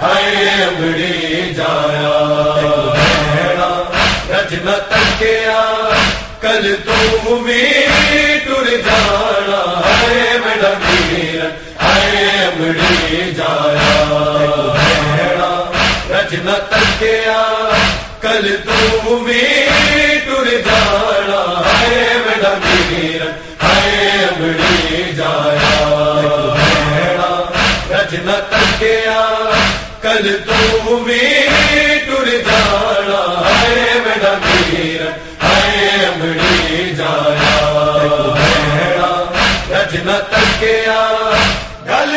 امڑی جایا۔ رجن تکیا، کل تم بھی ٹر جانا۔ ہے میڈم میر ہے امڑی جایا۔ رجن تکیا، کل تم بھی ٹر جانا۔ ہے کل تم بھی ٹر جانا ہے میرا میر ہے امڑی جایا رجن تکیا گل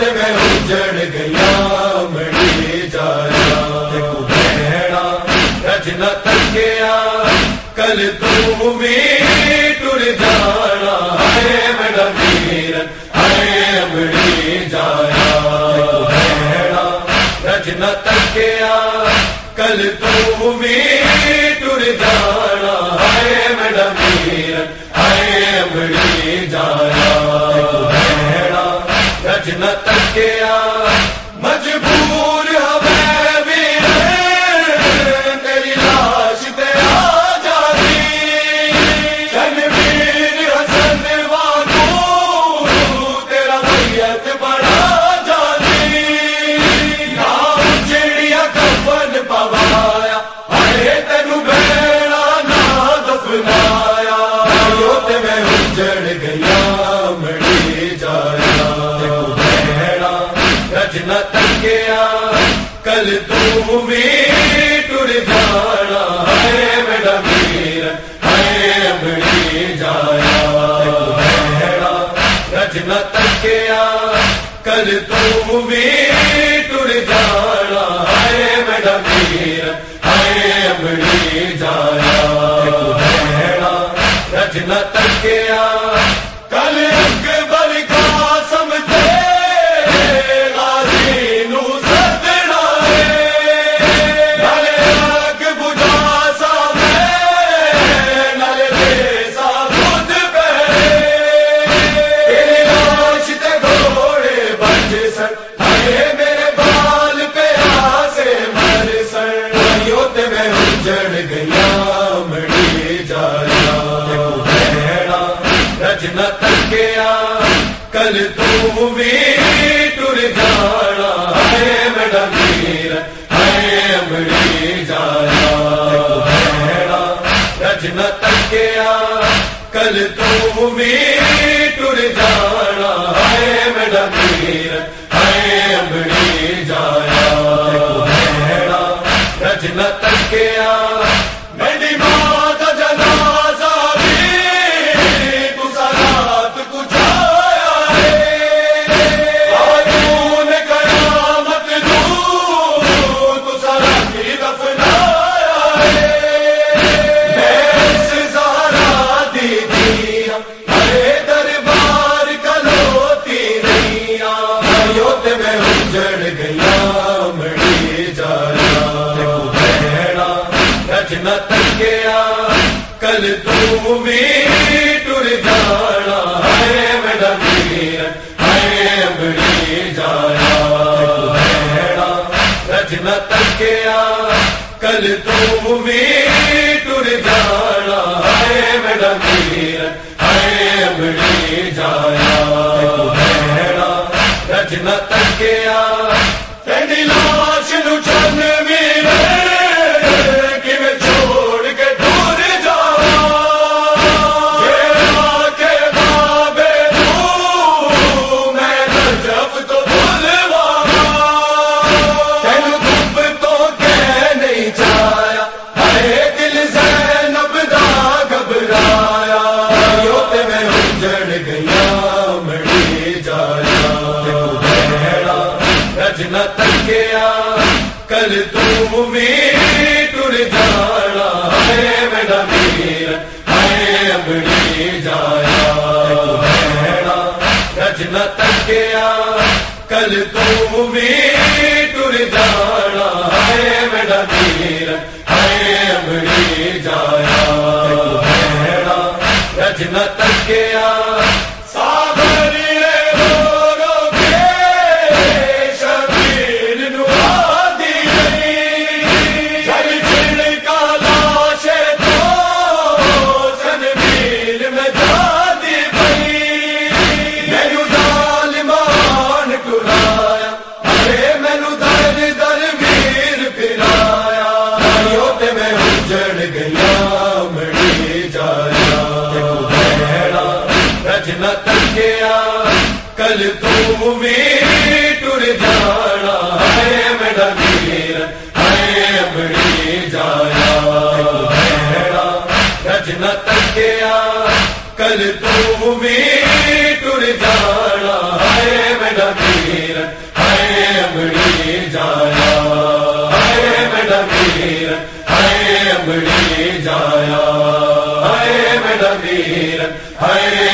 یو میں اجڑ گیا، مڑی جایا۔ تکیا کل تم ٹر جانا۔ ہے میرا ہے جایا۔ بہنا رجنا تکیا کل تم ٹر جانا۔ رجنا تکیا کل تم بھی ٹر جانا ہے میرا ویر ہے جایا بیڑا رجنا تکیا کل تم بھی ٹر جانا ہے میرا ویر ہے جایا رجنا تکیا کل رجنا کل تم میری ٹر جا رجنا تکیا کل تم بھی ٹر جانا ہے میرا ویر ہے جایا بہنا رجنا تکیا کل تم بھی ٹر جانا ہے میرا ویر ہے مڑی جایا بہنا رجنا تکیا تیری نہ تک گیا کل تو میں ٹر جانا ہے میرا تیر ہے امڑی جایا ہے میرا تیر ہے امڑی جایا ہے میرا تیر ہے